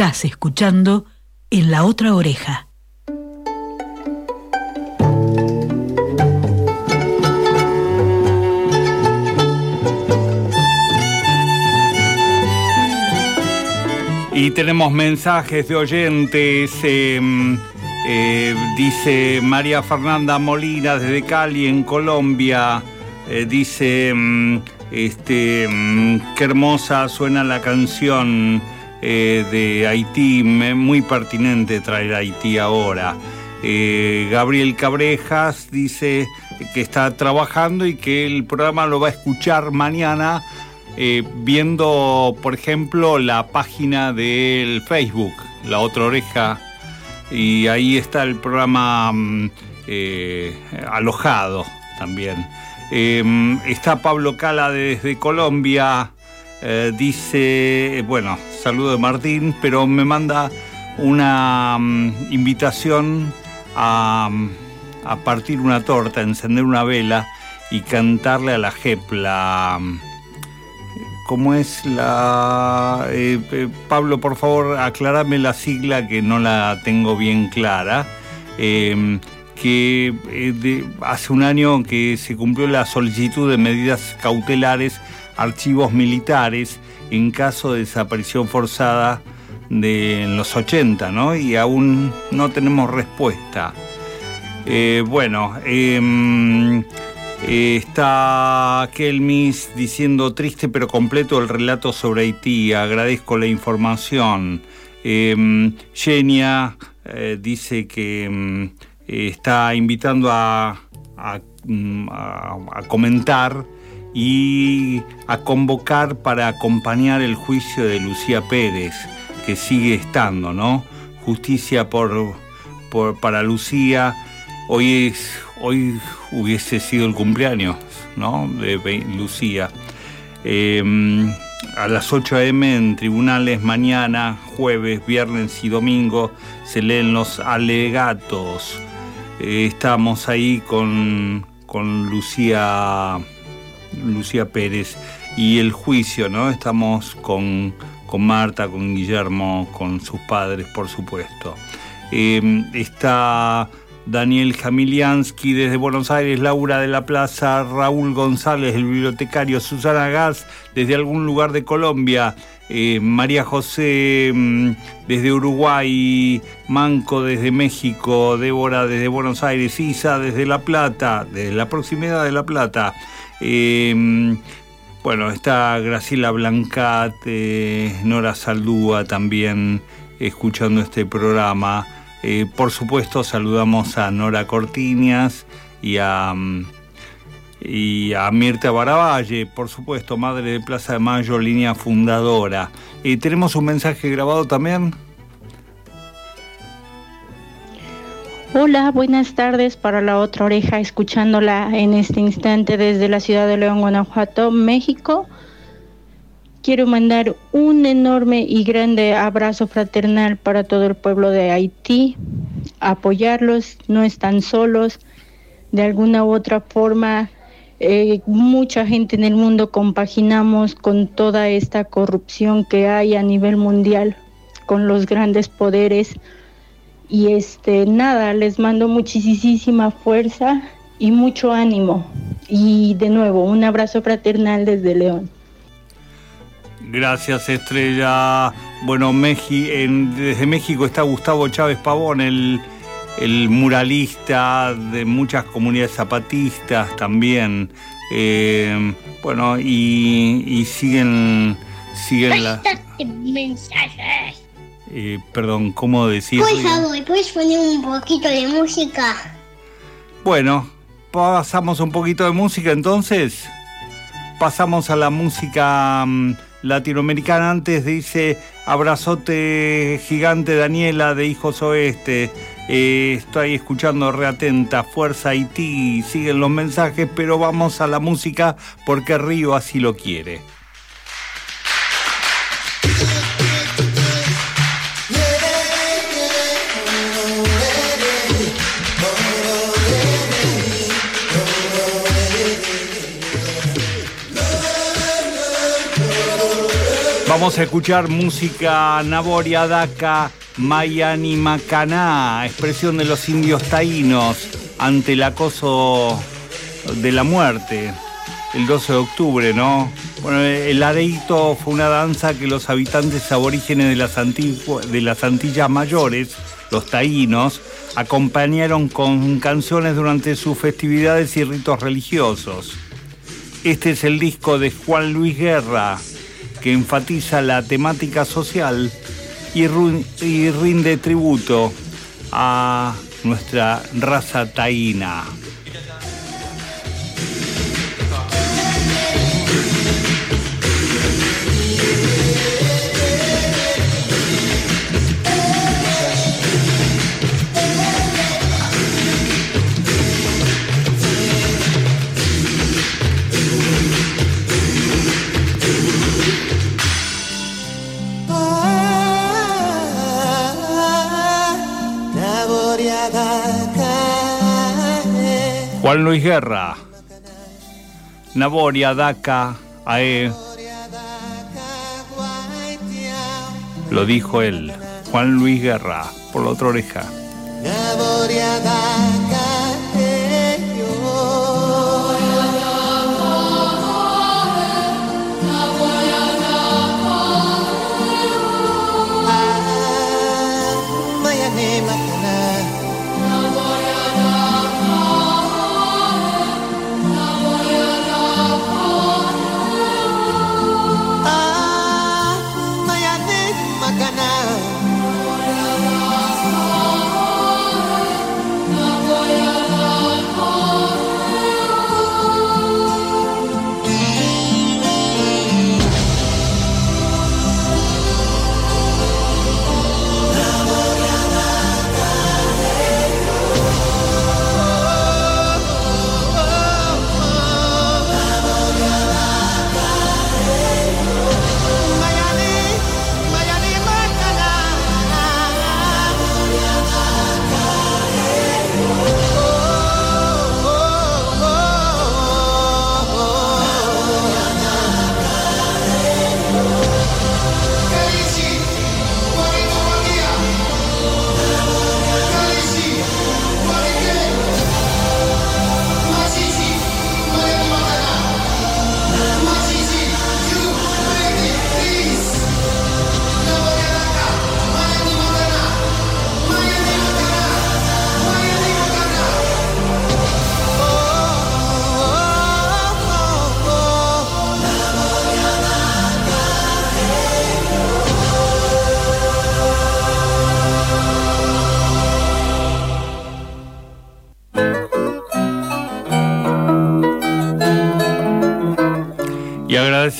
Estás escuchando en la otra oreja. Y tenemos mensajes de oyentes. Em, eh, dice María Fernanda Molina desde Cali, en Colombia. Eh, dice, em, este, em, qué hermosa suena la canción eh, de Haití, muy pertinente traer Haití ahora. Gabriel Cabrejas dice que está trabajando y que el programa lo va a escuchar mañana eh, viendo, por ejemplo, la página del Facebook, La Otra Oreja, y ahí está el programa mm, eh, alojado también. Em, está Pablo Cala desde Colombia, eh, dice, bueno, saludo de Martín, pero me manda una mm, invitación a, a partir una torta, encender una vela y cantarle a la jepla ¿Cómo es la... Eh, eh, Pablo, por favor, aclárame la sigla que no la tengo bien clara. Em, que hace un año que se cumplió la solicitud de medidas cautelares, archivos militares, en caso de desaparición forzada de los 80, ¿no? Y aún no tenemos respuesta. bueno, em, eh, está Kelmis diciendo triste pero completo el relato sobre Haití. Agradezco la información. Eh, Genia eh, dice que em, está invitando mm, a, a, comentar y a convocar para acompañar el juicio de Lucía Pérez, que sigue estando, ¿no? Justicia por, por para Lucía. Hoy es hoy hubiese sido el cumpleaños ¿no? de Lucía. Em, a las 8 a.m. en tribunales mañana, jueves, viernes y domingo se leen los alegatos. Eh, estamos ahí con, con Lucía, Lucía Pérez y el juicio, ¿no? Estamos con, con Marta, con Guillermo, con sus padres, por supuesto. Em, está Daniel Jamiliansky desde Buenos Aires, Laura de la Plaza, Raúl González, el bibliotecario, Susana Gas desde algún lugar de Colombia, eh, María José mm, desde Uruguay, Manco desde México, Débora desde Buenos Aires, Isa desde La Plata, desde la proximidad de La Plata. Eh, bueno, está Graciela Blancat, Nora Saldúa también escuchando este programa. Eh, por supuesto, saludamos a Nora Cortiñas y a, mm, y a Mirta Baravalle, por supuesto, madre de Plaza de Mayo, línea fundadora. Eh, ¿Tenemos un mensaje grabado también? Hola, buenas tardes para la otra oreja, escuchándola en este instante desde la ciudad de León, Guanajuato, México. Quiero mandar un enorme y grande abrazo fraternal para todo el pueblo de Haití, apoyarlos, no están solos, de alguna u otra forma eh, mucha gente en el mundo compaginamos con toda esta corrupción que hay a nivel mundial, con los grandes poderes. Y este, nada, les mando muchísima fuerza y mucho ánimo. Y de nuevo, un abrazo fraternal desde León. Gracias, Estrella. Bueno, desde México está Gustavo Chávez Pavón, el, muralista de muchas comunidades zapatistas también. Eh, bueno, y, siguen, siguen las... mensajes. Eh, perdón, ¿cómo decir? Por favor, ¿puedes poner un poquito de música? Bueno, pasamos un poquito de música entonces. Pasamos a la música... Mm, latinoamericana. Antes dice abrazote gigante Daniela de Hijos Oeste. Eh, estoy escuchando reatenta, Fuerza Haití, siguen los mensajes, pero vamos a la música porque Río así lo quiere. Vamos a escuchar música Naboria Daca Mayani Macaná, expresión de los indios taínos ante el acoso de la muerte, el 12 de octubre, ¿no? Bueno, el areito fue una danza que los habitantes aborígenes de las, de las Antillas Mayores, los taínos, acompañaron con canciones durante sus festividades y ritos religiosos. Este es el disco de Juan Luis Guerra, que enfatiza la temática social y, rinde tributo a nuestra raza taína. Juan Luis Guerra, Naboria, Daca, Ae. Lo dijo él, Juan Luis Guerra, por la otra oreja.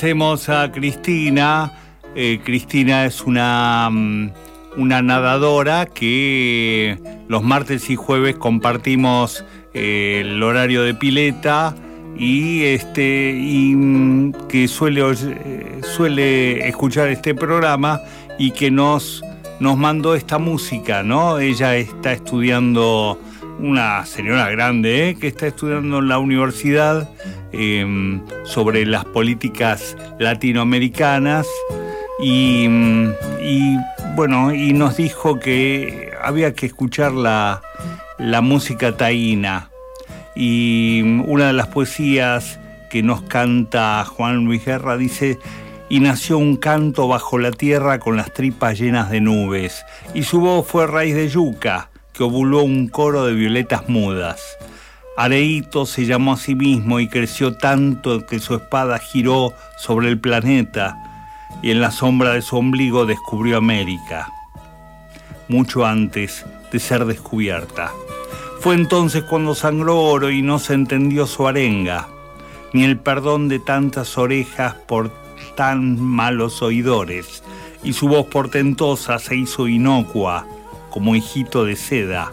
Agradecemos a Cristina. Eh, Cristina es una, mm, una nadadora que los martes y jueves compartimos eh, el horario de pileta y este y mm, que suele, eh, suele escuchar este programa y que nos, nos mandó esta música, ¿no? Ella está estudiando una señora grande que está estudiando en la universidad Em, sobre las políticas latinoamericanas y, bueno, y nos dijo que había que escuchar la, la música taína. Y una de las poesías que nos canta Juan Luis Guerra dice y nació un canto bajo la tierra con las tripas llenas de nubes, y su voz fue raíz de yuca, que ovuló un coro de violetas mudas. Areito se llamó a sí mismo y creció tanto que su espada giró sobre el planeta y en la sombra de su ombligo descubrió América, mucho antes de ser descubierta. Fue entonces cuando sangró oro y no se entendió su arenga, ni el perdón de tantas orejas por tan malos oidores, y su voz portentosa se hizo inocua, como hijito de seda,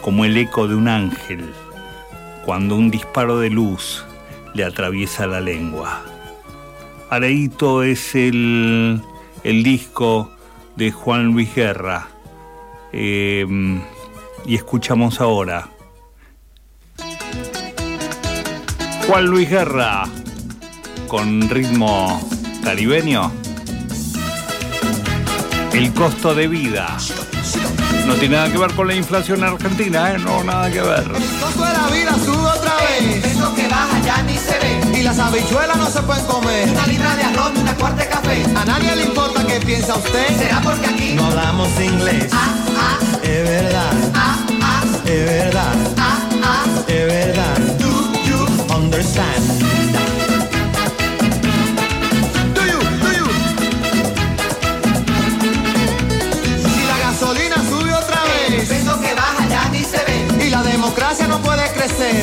como el eco de un ángel, cuando un disparo de luz le atraviesa la lengua. Areito es el, el disco de Juan Luis Guerra em, y escuchamos ahora. Juan Luis Guerra con ritmo caribeño. El costo de vida. No tiene nada que ver con la inflación argentina, ¿eh? No, nada que ver. El costo de la vida sube otra vez. Eso que baja ya ni se ve. Y las habichuelas no se pueden comer. Una libra de arroz y una cuarta de café. A nadie le importa qué piensa usted. ¿Será porque aquí no hablamos inglés? Ah, ah. Es verdad. Ah, ah. Es verdad.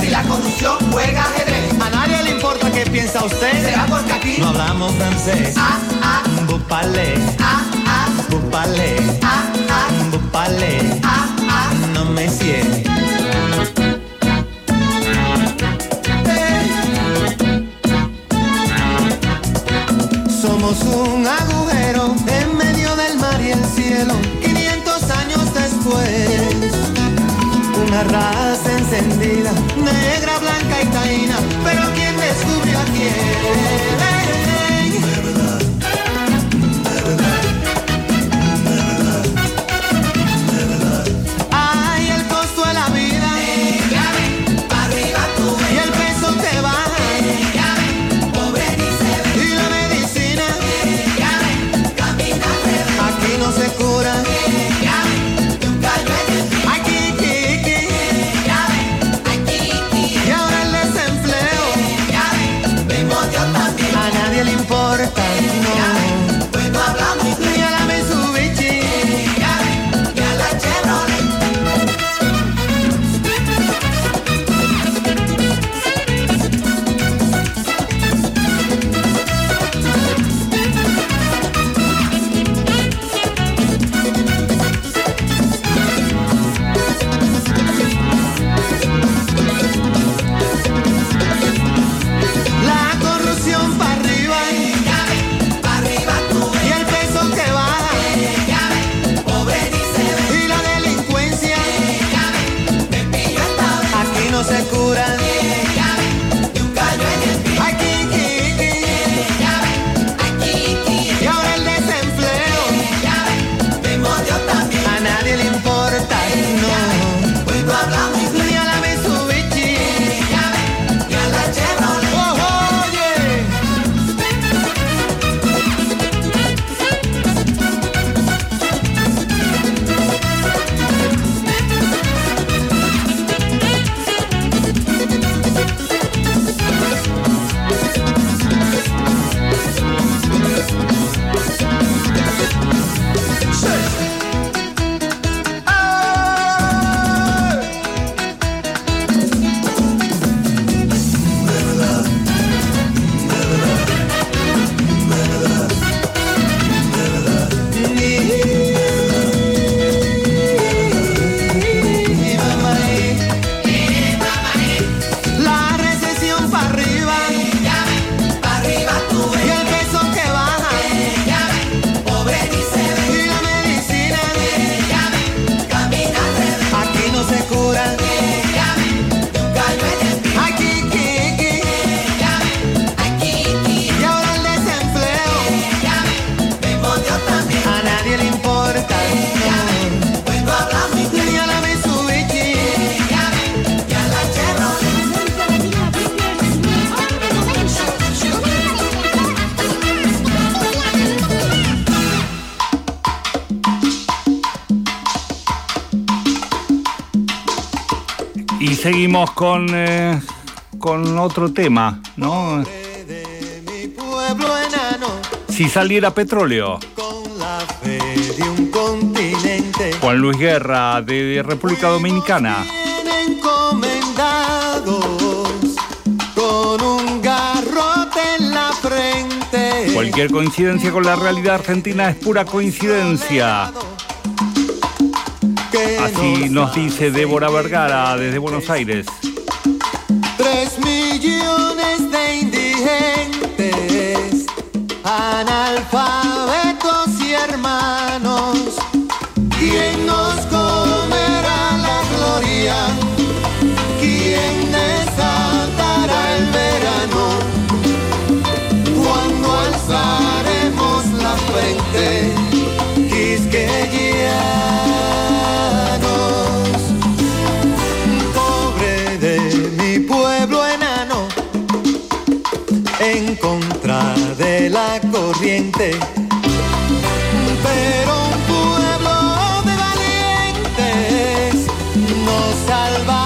Si la corrupción juega ajedrez. A nadie le importa qué piensa usted. Será porque aquí no hablamos francés. Ah, ah. Bupale. Ah, ah. Bupale. Ah, ah. Bupale. Ah, ah. No me sientes. yeah. seguimos con, eh, con otro tema, ¿no? Si saliera petróleo. Juan Luis Guerra de República Dominicana. Cualquier coincidencia con la realidad argentina es pura coincidencia. Así nos dice Débora Vergara desde Buenos Aires. Tres millones de indigentes, analfabetos y hermanos. Corriente. Pero un pueblo de valientes nos salva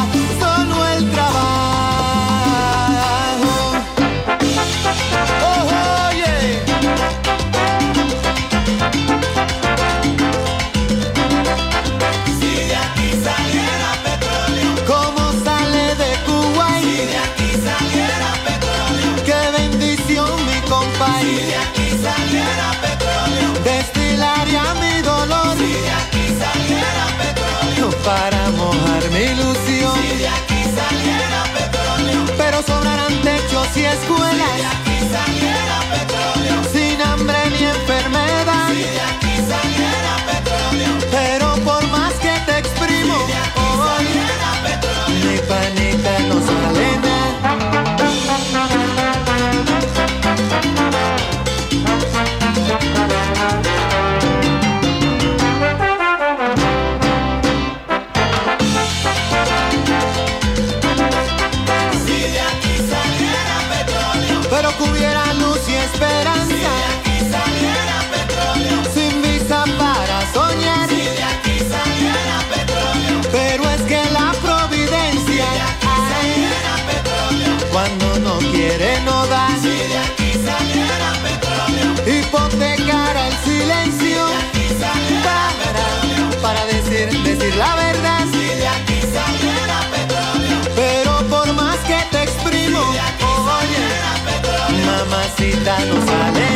mamacita no sale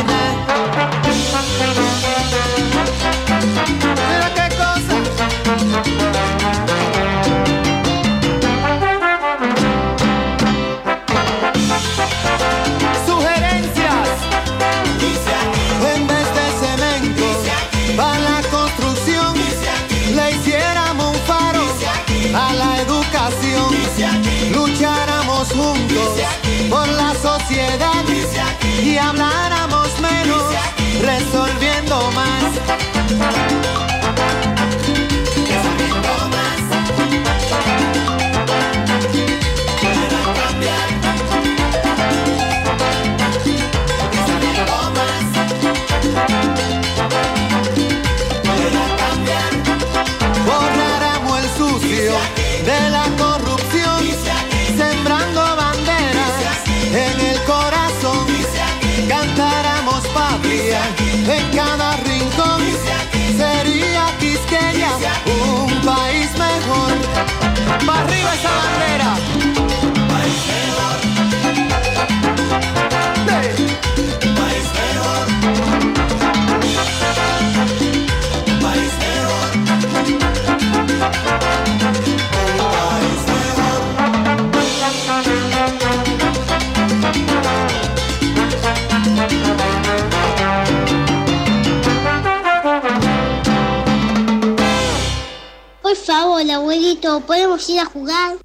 Por favor, abuelito, ¿podemos ir a jugar?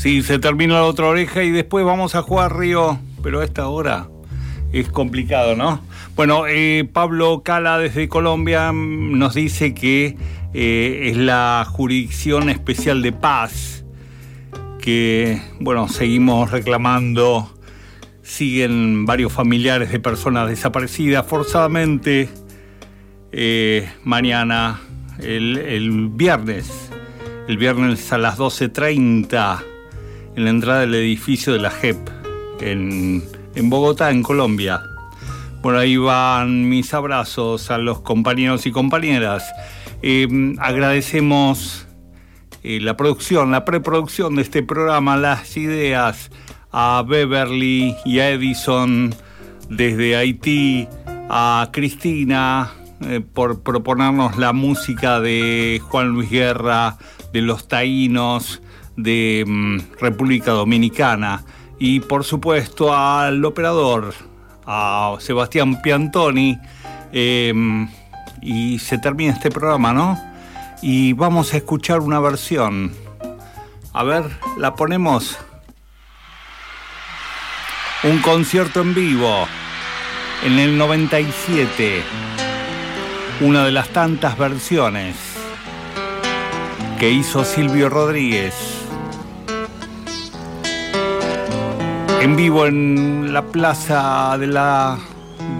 Sí, se termina la otra oreja y después vamos a jugar Río, pero a esta hora es complicado, ¿no? Bueno, eh, Pablo Cala desde Colombia nos dice que eh, es la Jurisdicción Especial de Paz, que, bueno, seguimos reclamando, siguen varios familiares de personas desaparecidas forzadamente. Eh, mañana, el, el viernes, el viernes a las 12.30 en la entrada del edificio de la JEP en, Bogotá, en Colombia. Por ahí van mis abrazos a los compañeros y compañeras. Eh, agradecemos eh, la producción, la preproducción de este programa, las ideas a Beverly y a Edison desde Haití, a Cristina eh, por proponernos la música de Juan Luis Guerra, de los taínos, de mm, República Dominicana y por supuesto al operador, a Sebastián Piantoni. eh, y se termina este programa, ¿no? Y vamos a escuchar una versión. A ver, la ponemos. Un concierto en vivo En el 97, una de las tantas versiones que hizo Silvio Rodríguez en vivo en la plaza de la,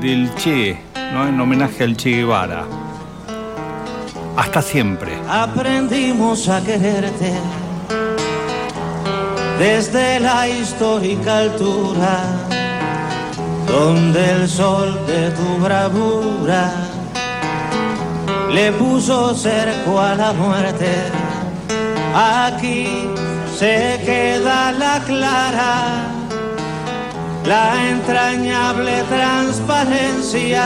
del Che, ¿no? en homenaje al Che Guevara. Hasta siempre. Aprendimos a quererte desde la histórica altura, donde el sol de tu bravura le puso cerco a la muerte. Aquí se queda la clara, la entrañable transparencia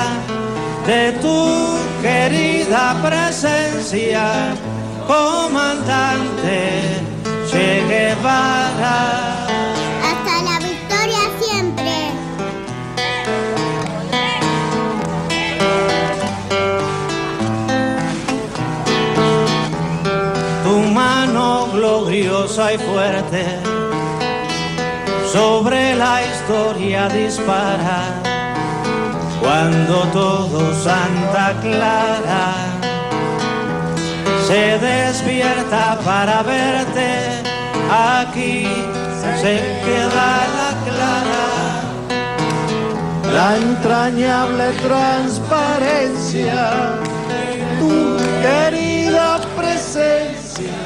de tu querida presencia, comandante Che Guevara. Hasta la victoria siempre. Tu mano gloriosa y fuerte sobre la historia dispara cuando todo Santa Clara se despierta para verte, aquí se queda la clara, la entrañable transparencia, tu querida presencia,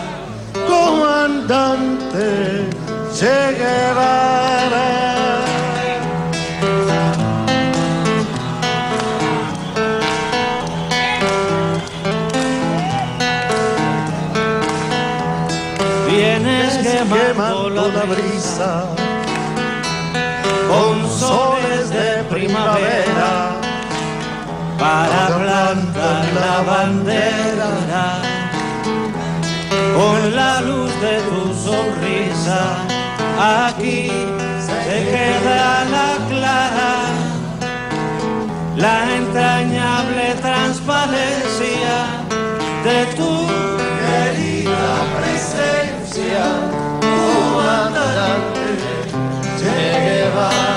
comandante Che Guevara. Vienes quemando la brisa con soles de primavera para plantar la bandera con la luz de tu sonrisa aquí se queda la clara la entrañable transparencia de tu querida presencia. Comandante Che Guevara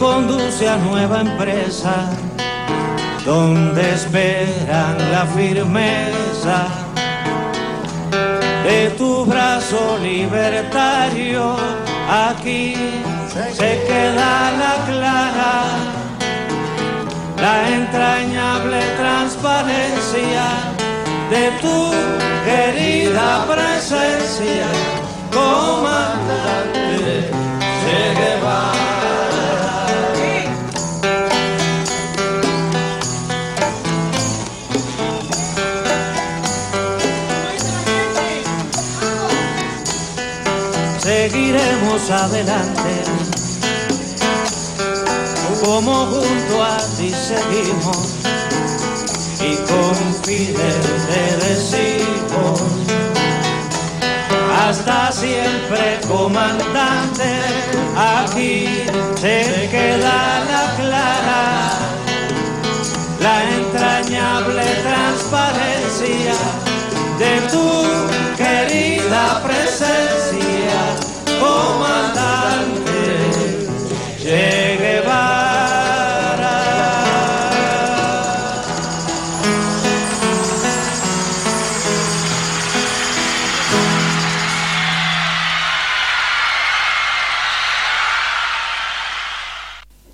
conduce a nueva empresa donde esperan la firmeza de tu brazo libertario. Aquí se queda la clara, la entrañable transparencia de tu querida presencia, comandante adelante, como junto a ti seguimos y con te decimos hasta siempre comandante aquí se queda